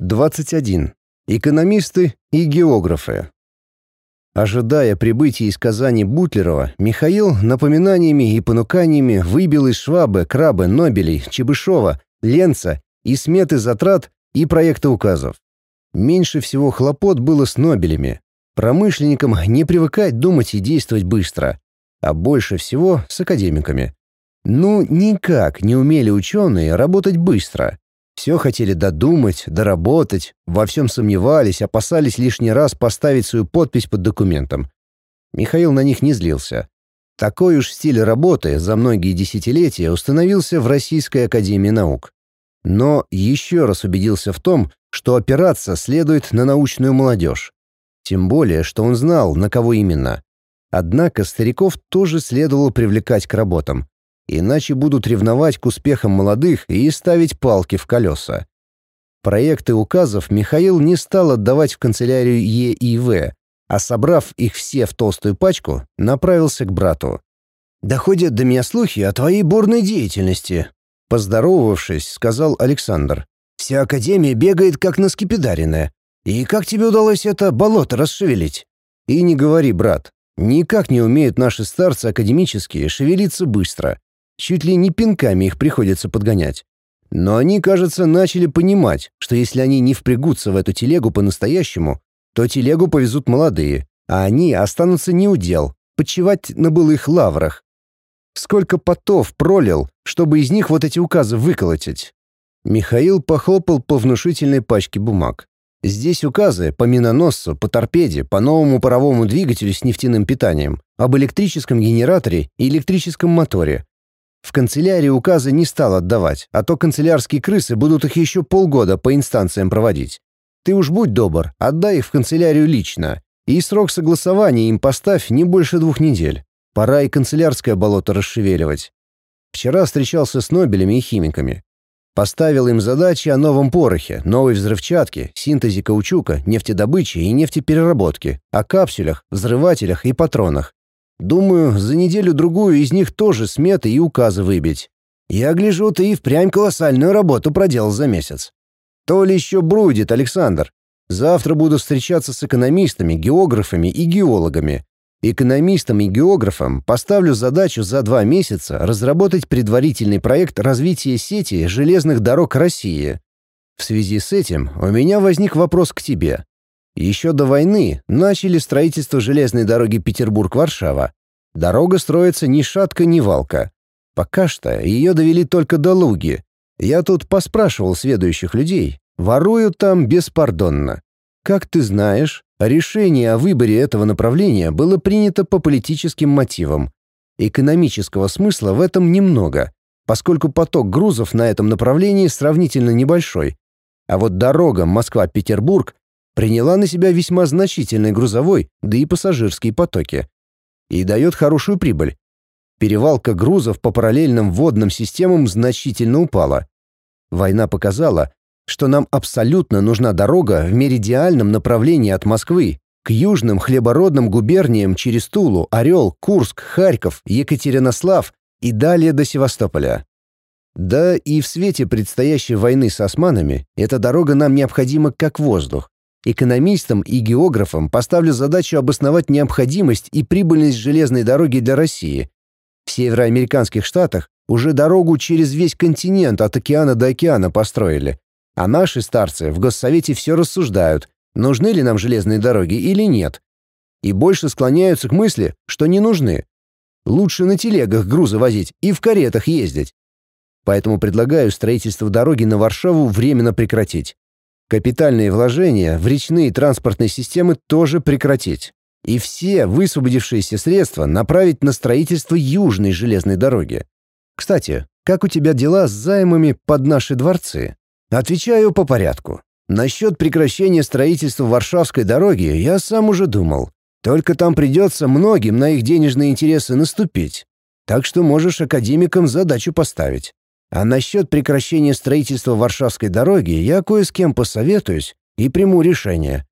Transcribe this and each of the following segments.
21. Экономисты и географы. Ожидая прибытия из Казани Бутлерова, Михаил напоминаниями и понуканиями выбил из Швабы, Крабы, Нобелей, Чебышева, Ленца и сметы затрат и проекты указов. Меньше всего хлопот было с Нобелями. Промышленникам не привыкать думать и действовать быстро, а больше всего с академиками. Ну, никак не умели ученые работать быстро. Все хотели додумать, доработать, во всем сомневались, опасались лишний раз поставить свою подпись под документом. Михаил на них не злился. Такой уж стиль работы за многие десятилетия установился в Российской Академии Наук. Но еще раз убедился в том, что опираться следует на научную молодежь. Тем более, что он знал, на кого именно. Однако стариков тоже следовало привлекать к работам иначе будут ревновать к успехам молодых и ставить палки в колеса. Проекты указов Михаил не стал отдавать в канцелярию ЕИВ, а собрав их все в толстую пачку, направился к брату. «Доходят до меня слухи о твоей бурной деятельности», — поздоровавшись, сказал Александр. «Вся Академия бегает как на скипидаренная. И как тебе удалось это болото расшевелить?» «И не говори, брат. Никак не умеют наши старцы академические шевелиться быстро. Чуть ли не пинками их приходится подгонять. Но они, кажется, начали понимать, что если они не впрягутся в эту телегу по-настоящему, то телегу повезут молодые, а они останутся неудел, почивать на былых лаврах. Сколько потов пролил, чтобы из них вот эти указы выколотить? Михаил похлопал по внушительной пачке бумаг. Здесь указы по миноносцу, по торпеде, по новому паровому двигателю с нефтяным питанием, об электрическом генераторе и электрическом моторе, в канцелярии указы не стал отдавать, а то канцелярские крысы будут их еще полгода по инстанциям проводить. Ты уж будь добр, отдай их в канцелярию лично. И срок согласования им поставь не больше двух недель. Пора и канцелярское болото расшевеливать. Вчера встречался с Нобелями и химиками. Поставил им задачи о новом порохе, новой взрывчатке, синтезе каучука, нефтедобыче и нефтепереработке, о капсулях, взрывателях и патронах. Думаю, за неделю-другую из них тоже сметы и указы выбить. Я гляжу, ты и впрямь колоссальную работу проделал за месяц. То ли еще брудит, Александр. Завтра буду встречаться с экономистами, географами и геологами. Экономистам и географам поставлю задачу за два месяца разработать предварительный проект развития сети железных дорог России. В связи с этим у меня возник вопрос к тебе. Еще до войны начали строительство железной дороги Петербург-Варшава. Дорога строится ни шатка, ни валка. Пока что ее довели только до Луги. Я тут поспрашивал сведущих людей. Воруют там беспардонно. Как ты знаешь, решение о выборе этого направления было принято по политическим мотивам. Экономического смысла в этом немного, поскольку поток грузов на этом направлении сравнительно небольшой. А вот дорога Москва-Петербург приняла на себя весьма значительный грузовой, да и пассажирские потоки. И дает хорошую прибыль. Перевалка грузов по параллельным водным системам значительно упала. Война показала, что нам абсолютно нужна дорога в меридиальном направлении от Москвы к южным хлебородным губерниям через Тулу, Орел, Курск, Харьков, Екатеринослав и далее до Севастополя. Да и в свете предстоящей войны с османами эта дорога нам необходима как воздух. Экономистам и географам поставлю задачу обосновать необходимость и прибыльность железной дороги для России. В североамериканских штатах уже дорогу через весь континент от океана до океана построили. А наши старцы в Госсовете все рассуждают, нужны ли нам железные дороги или нет. И больше склоняются к мысли, что не нужны. Лучше на телегах грузы возить и в каретах ездить. Поэтому предлагаю строительство дороги на Варшаву временно прекратить. Капитальные вложения в речные транспортные системы тоже прекратить. И все высвободившиеся средства направить на строительство Южной железной дороги. Кстати, как у тебя дела с займами под наши дворцы? Отвечаю по порядку. Насчет прекращения строительства Варшавской дороги я сам уже думал. Только там придется многим на их денежные интересы наступить. Так что можешь академикам задачу поставить. А насчет прекращения строительства Варшавской дороги я кое с кем посоветуюсь и приму решение.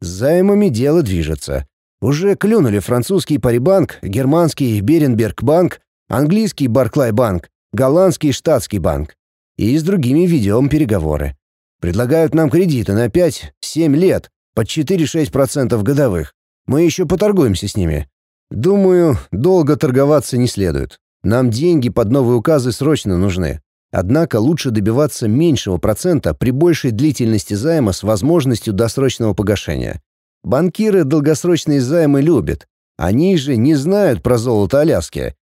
С займами дело движется. Уже клюнули французский Парибанк, германский Беренберг-банк, английский Барклай-банк, голландский Штатский банк. И с другими ведем переговоры. Предлагают нам кредиты на 5-7 лет, под 4-6% годовых. Мы еще поторгуемся с ними. Думаю, долго торговаться не следует. Нам деньги под новые указы срочно нужны. Однако лучше добиваться меньшего процента при большей длительности займа с возможностью досрочного погашения. Банкиры долгосрочные займы любят. Они же не знают про золото Аляски.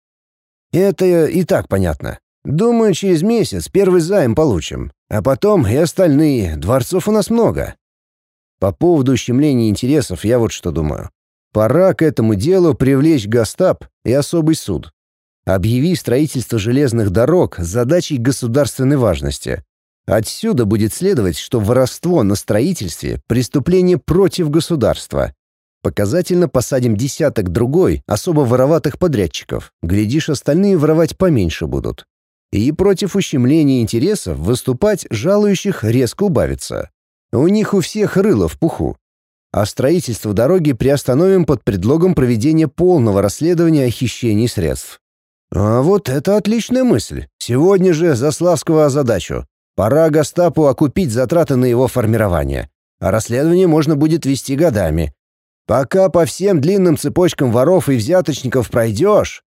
Это и так понятно. Думаю, через месяц первый займ получим. А потом и остальные. Дворцов у нас много. По поводу ущемления интересов я вот что думаю. Пора к этому делу привлечь Гастап и особый суд. Объяви строительство железных дорог задачей государственной важности. Отсюда будет следовать, что воровство на строительстве – преступление против государства. Показательно посадим десяток другой особо вороватых подрядчиков. Глядишь, остальные воровать поменьше будут. И против ущемления интересов выступать жалующих резко убавится. У них у всех рыло в пуху а строительство дороги приостановим под предлогом проведения полного расследования о хищении средств. А вот это отличная мысль. Сегодня же Заславского задачу. Пора Гастапу окупить затраты на его формирование. А расследование можно будет вести годами. Пока по всем длинным цепочкам воров и взяточников пройдешь,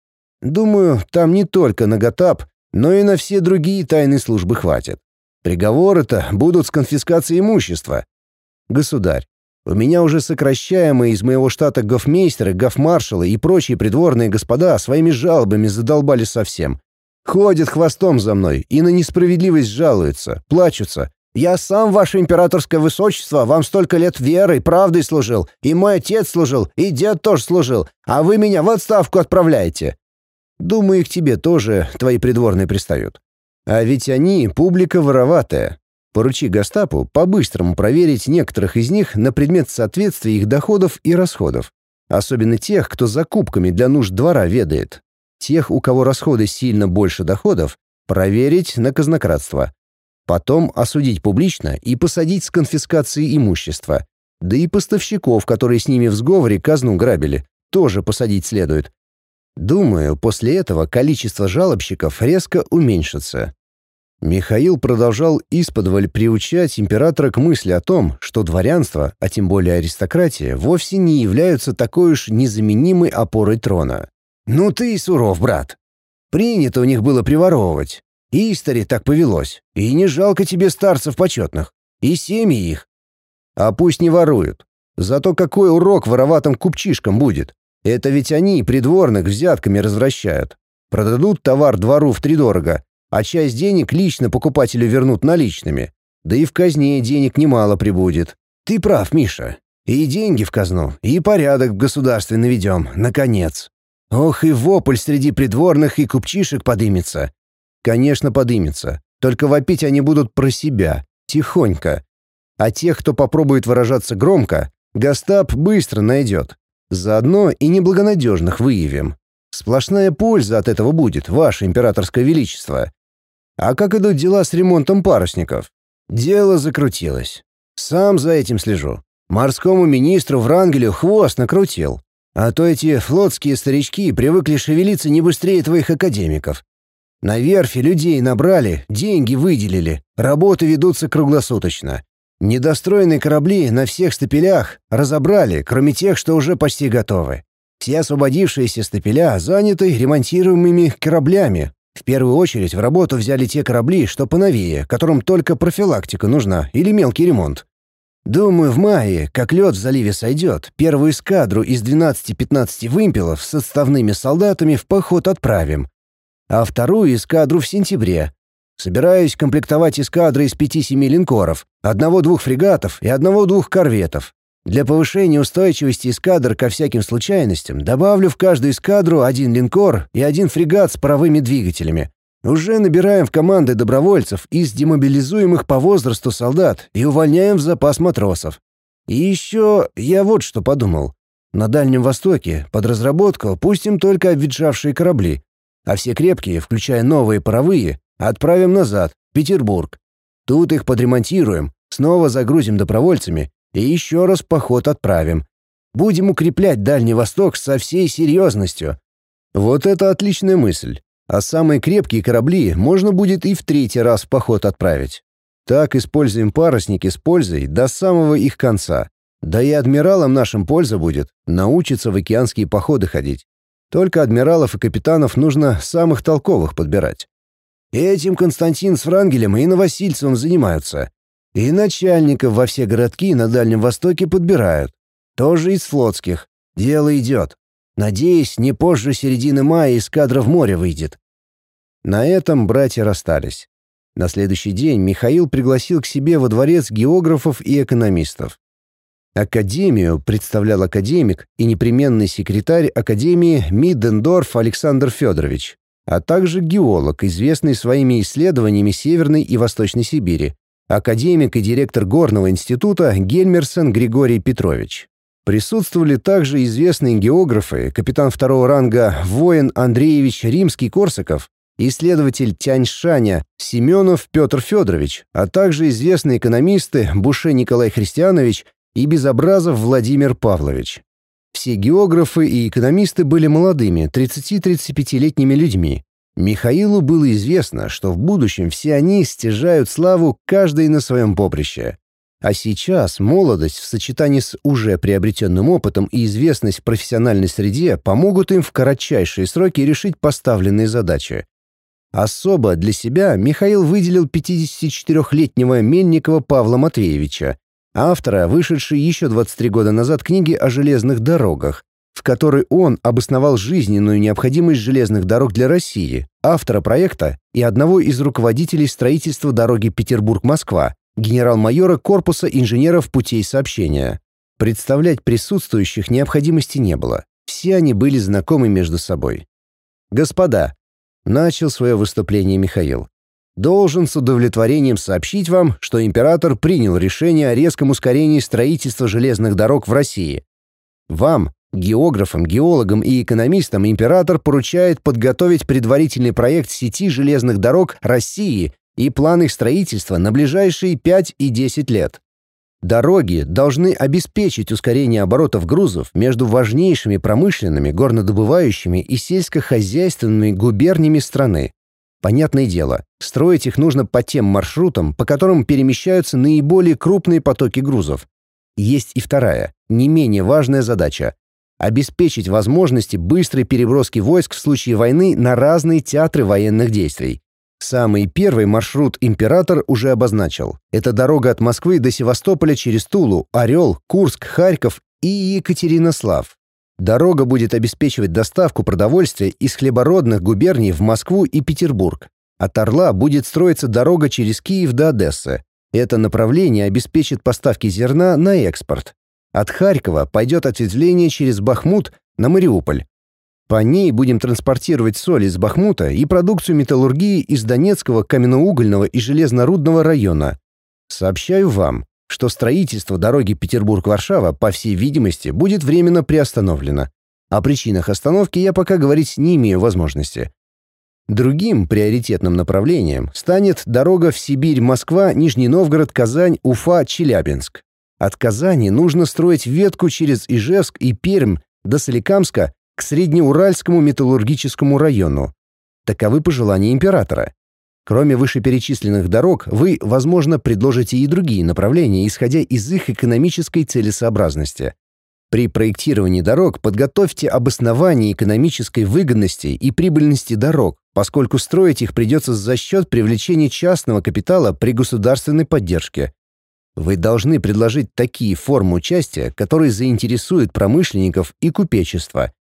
думаю, там не только на Гатап, но и на все другие тайные службы хватит. Приговоры-то будут с конфискацией имущества. Государь, у меня уже сокращаемые из моего штата гофмейстеры, гофмаршалы и прочие придворные господа своими жалобами задолбали совсем. Ходят хвостом за мной и на несправедливость жалуются, плачутся. Я сам, ваше императорское высочество, вам столько лет верой, правдой служил, и мой отец служил, и дед тоже служил, а вы меня в отставку отправляете. Думаю, и к тебе тоже твои придворные пристают. А ведь они публика вороватая, Поручи Гастапу по-быстрому проверить некоторых из них на предмет соответствия их доходов и расходов. Особенно тех, кто закупками для нужд двора ведает. Тех, у кого расходы сильно больше доходов, проверить на казнократство. Потом осудить публично и посадить с конфискацией имущества. Да и поставщиков, которые с ними в сговоре казну грабили, тоже посадить следует. Думаю, после этого количество жалобщиков резко уменьшится. Михаил продолжал исподволь приучать императора к мысли о том, что дворянство, а тем более аристократия, вовсе не являются такой уж незаменимой опорой трона. «Ну ты и суров, брат. Принято у них было приворовывать. Истори так повелось. И не жалко тебе старцев почетных. И семьи их. А пусть не воруют. Зато какой урок вороватым купчишкам будет? Это ведь они придворных взятками развращают. Продадут товар двору втридорого, а часть денег лично покупателю вернут наличными. Да и в казне денег немало прибудет. Ты прав, Миша. И деньги в казну, и порядок в государстве наведем, наконец. Ох, и вопль среди придворных и купчишек подымется. Конечно, подымется. Только вопить они будут про себя, тихонько. А тех, кто попробует выражаться громко, Гастап быстро найдет. Заодно и неблагонадежных выявим. Сплошная польза от этого будет, ваше императорское величество. А как идут дела с ремонтом парусников? Дело закрутилось. Сам за этим слежу. Морскому министру Врангелю хвост накрутил. А то эти флотские старички привыкли шевелиться не быстрее твоих академиков. На верфи людей набрали, деньги выделили, работы ведутся круглосуточно. Недостроенные корабли на всех стапелях разобрали, кроме тех, что уже почти готовы. Все освободившиеся стапеля заняты ремонтируемыми кораблями, в первую очередь в работу взяли те корабли, что поновее, которым только профилактика нужна или мелкий ремонт. Думаю, в мае, как лед в заливе сойдет, первую эскадру из 12-15 вымпелов с отставными солдатами в поход отправим. А вторую эскадру в сентябре. Собираюсь комплектовать эскадры из 5-7 линкоров, одного-двух фрегатов и одного-двух корветов. Для повышения устойчивости эскадр ко всяким случайностям добавлю в каждую эскадру один линкор и один фрегат с паровыми двигателями. Уже набираем в команды добровольцев из демобилизуемых по возрасту солдат и увольняем в запас матросов. И еще я вот что подумал. На Дальнем Востоке под разработку пустим только обветшавшие корабли, а все крепкие, включая новые паровые, отправим назад, в Петербург. Тут их подремонтируем, снова загрузим добровольцами и еще раз поход отправим. Будем укреплять Дальний Восток со всей серьезностью. Вот это отличная мысль. А самые крепкие корабли можно будет и в третий раз в поход отправить. Так используем парусники с пользой до самого их конца. Да и адмиралам нашим польза будет, научиться в океанские походы ходить. Только адмиралов и капитанов нужно самых толковых подбирать. Этим Константин с Врангелем и Новосильцевым занимаются. И начальников во все городки на Дальнем Востоке подбирают. Тоже из флотских. Дело идет. Надеюсь, не позже середины мая из кадра в море выйдет. На этом братья расстались. На следующий день Михаил пригласил к себе во дворец географов и экономистов. Академию представлял академик и непременный секретарь Академии Миддендорф Александр Федорович, а также геолог, известный своими исследованиями Северной и Восточной Сибири, академик и директор Горного института Гельмерсон Григорий Петрович. Присутствовали также известные географы, капитан второго ранга воин Андреевич Римский-Корсаков, исследователь Тяньшаня Семенов Петр Федорович, а также известные экономисты Буше Николай Христианович и Безобразов Владимир Павлович. Все географы и экономисты были молодыми, 30-35-летними людьми. Михаилу было известно, что в будущем все они стяжают славу каждый на своем поприще. А сейчас молодость в сочетании с уже приобретенным опытом и известность в профессиональной среде помогут им в кратчайшие сроки решить поставленные задачи. Особо для себя Михаил выделил 54-летнего Мельникова Павла Матвеевича, автора, вышедшей еще 23 года назад книги о железных дорогах, в которой он обосновал жизненную необходимость железных дорог для России, автора проекта и одного из руководителей строительства дороги Петербург-Москва, генерал-майора Корпуса инженеров путей сообщения. Представлять присутствующих необходимости не было. Все они были знакомы между собой. «Господа», — начал свое выступление Михаил, Должен с удовлетворением сообщить вам, что император принял решение о резком ускорении строительства железных дорог в России. Вам, географам, геологам и экономистам, император поручает подготовить предварительный проект сети железных дорог России и план их строительства на ближайшие 5 и 10 лет. Дороги должны обеспечить ускорение оборотов грузов между важнейшими промышленными, горнодобывающими и сельскохозяйственными губерниями страны. Понятное дело, строить их нужно по тем маршрутам, по которым перемещаются наиболее крупные потоки грузов. Есть и вторая, не менее важная задача – обеспечить возможности быстрой переброски войск в случае войны на разные театры военных действий. Самый первый маршрут император уже обозначил. Это дорога от Москвы до Севастополя через Тулу, Орел, Курск, Харьков и Екатеринослав. Дорога будет обеспечивать доставку продовольствия из хлебородных губерний в Москву и Петербург. От Орла будет строиться дорога через Киев до Одессы. Это направление обеспечит поставки зерна на экспорт. От Харькова пойдет ответвление через Бахмут на Мариуполь. По ней будем транспортировать соль из Бахмута и продукцию металлургии из Донецкого каменноугольного и железнорудного района. Сообщаю вам, что строительство дороги Петербург-Варшава, по всей видимости, будет временно приостановлено. О причинах остановки я пока говорить не имею возможности. Другим приоритетным направлением станет дорога в Сибирь-Москва, Нижний Новгород, Казань, Уфа, Челябинск. От Казани нужно строить ветку через Ижевск и Пермь до Соликамска к Среднеуральскому металлургическому району. Таковы пожелания императора. Кроме вышеперечисленных дорог, вы, возможно, предложите и другие направления, исходя из их экономической целесообразности. При проектировании дорог подготовьте обоснование экономической выгодности и прибыльности дорог, поскольку строить их придется за счет привлечения частного капитала при государственной поддержке. Вы должны предложить такие формы участия, которые заинтересуют промышленников и купечество.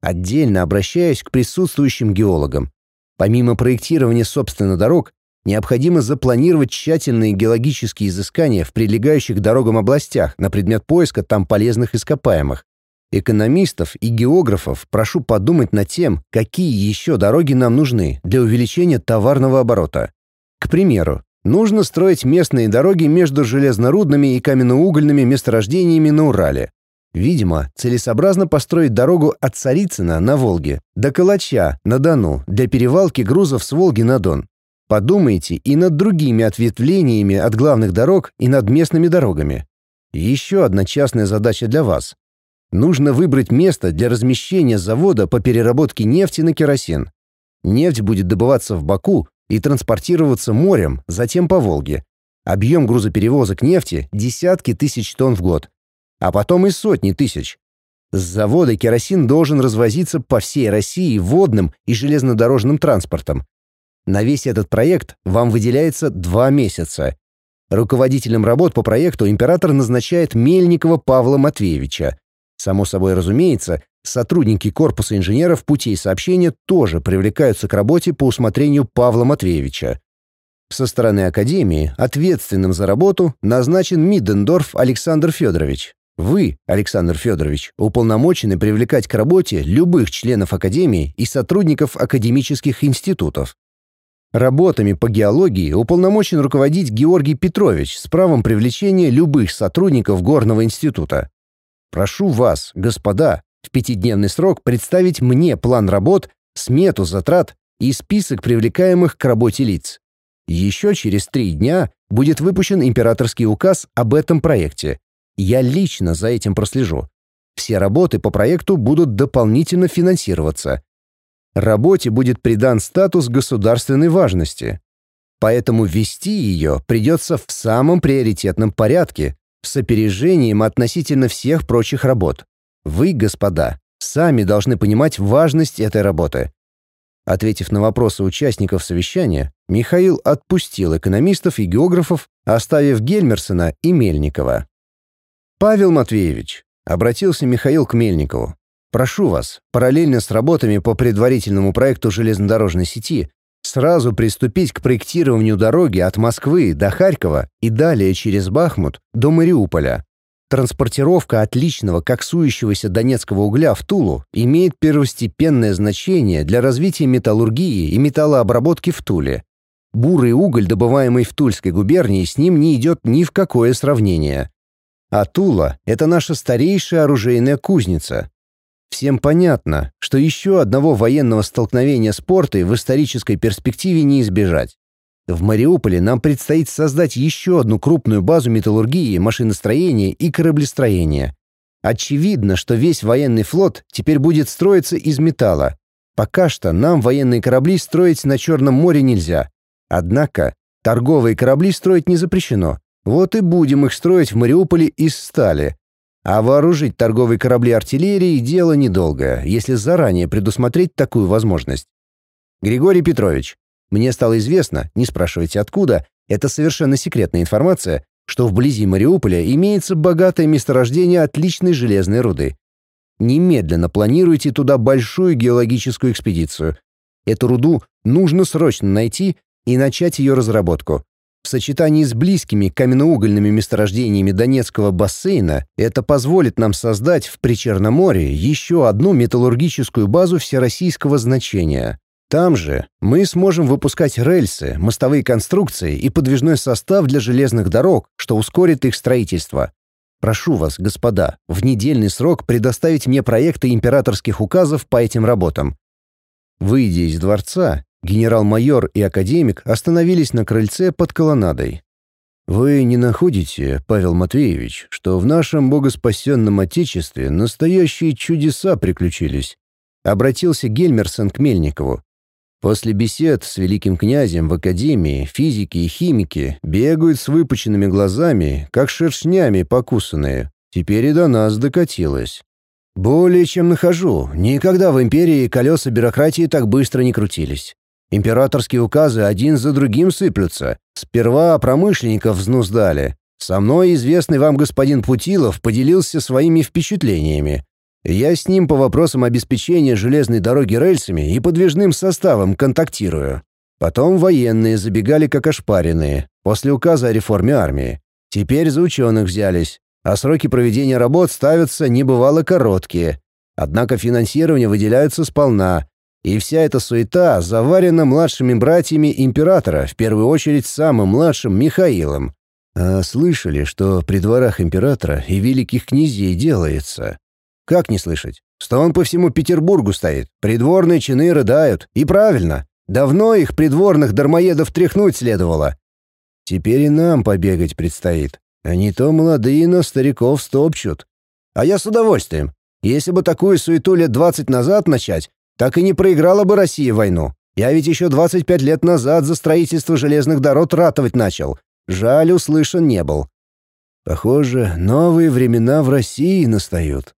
Отдельно обращаясь к присутствующим геологам, Помимо проектирования собственно дорог, необходимо запланировать тщательные геологические изыскания в прилегающих к дорогам областях на предмет поиска там полезных ископаемых. Экономистов и географов прошу подумать над тем, какие еще дороги нам нужны для увеличения товарного оборота. К примеру, нужно строить местные дороги между железнорудными и каменноугольными месторождениями на Урале. Видимо, целесообразно построить дорогу от Царицына на Волге до Калача на Дону для перевалки грузов с Волги на Дон. Подумайте и над другими ответвлениями от главных дорог и над местными дорогами. еще одна частная задача для вас. Нужно выбрать место для размещения завода по переработке нефти на керосин. Нефть будет добываться в Баку и транспортироваться морем, затем по Волге. Объем грузоперевозок нефти – десятки тысяч тонн в год. А потом и сотни тысяч. С завода керосин должен развозиться по всей России водным и железнодорожным транспортом. На весь этот проект вам выделяется два месяца. Руководителем работ по проекту император назначает Мельникова Павла Матвеевича. Само собой разумеется, сотрудники корпуса инженеров путей сообщения тоже привлекаются к работе по усмотрению Павла Матвеевича. Со стороны Академии ответственным за работу назначен Миддендорф Александр Федорович. Вы, Александр Федорович, уполномочены привлекать к работе любых членов Академии и сотрудников академических институтов. Работами по геологии уполномочен руководить Георгий Петрович с правом привлечения любых сотрудников Горного института. Прошу вас, господа, в пятидневный срок представить мне план работ, смету затрат и список привлекаемых к работе лиц. Еще через три дня будет выпущен императорский указ об этом проекте. Я лично за этим прослежу. Все работы по проекту будут дополнительно финансироваться. Работе будет придан статус государственной важности. Поэтому вести ее придется в самом приоритетном порядке, с опережением относительно всех прочих работ. Вы, господа, сами должны понимать важность этой работы. Ответив на вопросы участников совещания, Михаил отпустил экономистов и географов, оставив Гельмерсона и Мельникова. «Павел Матвеевич», — обратился Михаил к Мельникову, «прошу вас, параллельно с работами по предварительному проекту железнодорожной сети, сразу приступить к проектированию дороги от Москвы до Харькова и далее через Бахмут до Мариуполя. Транспортировка отличного коксующегося донецкого угля в Тулу имеет первостепенное значение для развития металлургии и металлообработки в Туле. Бурый уголь, добываемый в Тульской губернии, с ним не идет ни в какое сравнение. А Тула — это наша старейшая оружейная кузница. Всем понятно, что еще одного военного столкновения с портой в исторической перспективе не избежать. В Мариуполе нам предстоит создать еще одну крупную базу металлургии, машиностроения и кораблестроения. Очевидно, что весь военный флот теперь будет строиться из металла. Пока что нам военные корабли строить на Черном море нельзя. Однако торговые корабли строить не запрещено. Вот и будем их строить в Мариуполе из стали. А вооружить торговые корабли артиллерией – дело недолгое, если заранее предусмотреть такую возможность. Григорий Петрович, мне стало известно, не спрашивайте откуда, это совершенно секретная информация, что вблизи Мариуполя имеется богатое месторождение отличной железной руды. Немедленно планируйте туда большую геологическую экспедицию. Эту руду нужно срочно найти и начать ее разработку. В сочетании с близкими каменноугольными месторождениями Донецкого бассейна это позволит нам создать в Причерноморье еще одну металлургическую базу всероссийского значения. Там же мы сможем выпускать рельсы, мостовые конструкции и подвижной состав для железных дорог, что ускорит их строительство. Прошу вас, господа, в недельный срок предоставить мне проекты императорских указов по этим работам. Выйдя из дворца, генерал-майор и академик остановились на крыльце под колоннадой. «Вы не находите, Павел Матвеевич, что в нашем богоспасенном Отечестве настоящие чудеса приключились?» Обратился Гельмерсон к Мельникову. После бесед с великим князем в академии физики и химики бегают с выпученными глазами, как шершнями покусанные. Теперь и до нас докатилось. Более чем нахожу, никогда в империи колеса бюрократии так быстро не крутились. Императорские указы один за другим сыплются. Сперва промышленников взнуздали. Со мной известный вам господин Путилов поделился своими впечатлениями. Я с ним по вопросам обеспечения железной дороги рельсами и подвижным составом контактирую. Потом военные забегали как ошпаренные, после указа о реформе армии. Теперь за ученых взялись, а сроки проведения работ ставятся небывало короткие. Однако финансирование выделяются сполна, и вся эта суета заварена младшими братьями императора, в первую очередь самым младшим Михаилом. А слышали, что при дворах императора и великих князей делается? Как не слышать? Что он по всему Петербургу стоит. Придворные чины рыдают. И правильно. Давно их придворных дармоедов тряхнуть следовало. Теперь и нам побегать предстоит. А не то молодые, но стариков стопчут. А я с удовольствием. Если бы такую суету лет двадцать назад начать, так и не проиграла бы Россия войну. Я ведь еще 25 лет назад за строительство железных дорог ратовать начал. жаль, услышан не был. Похоже, новые времена в России настают.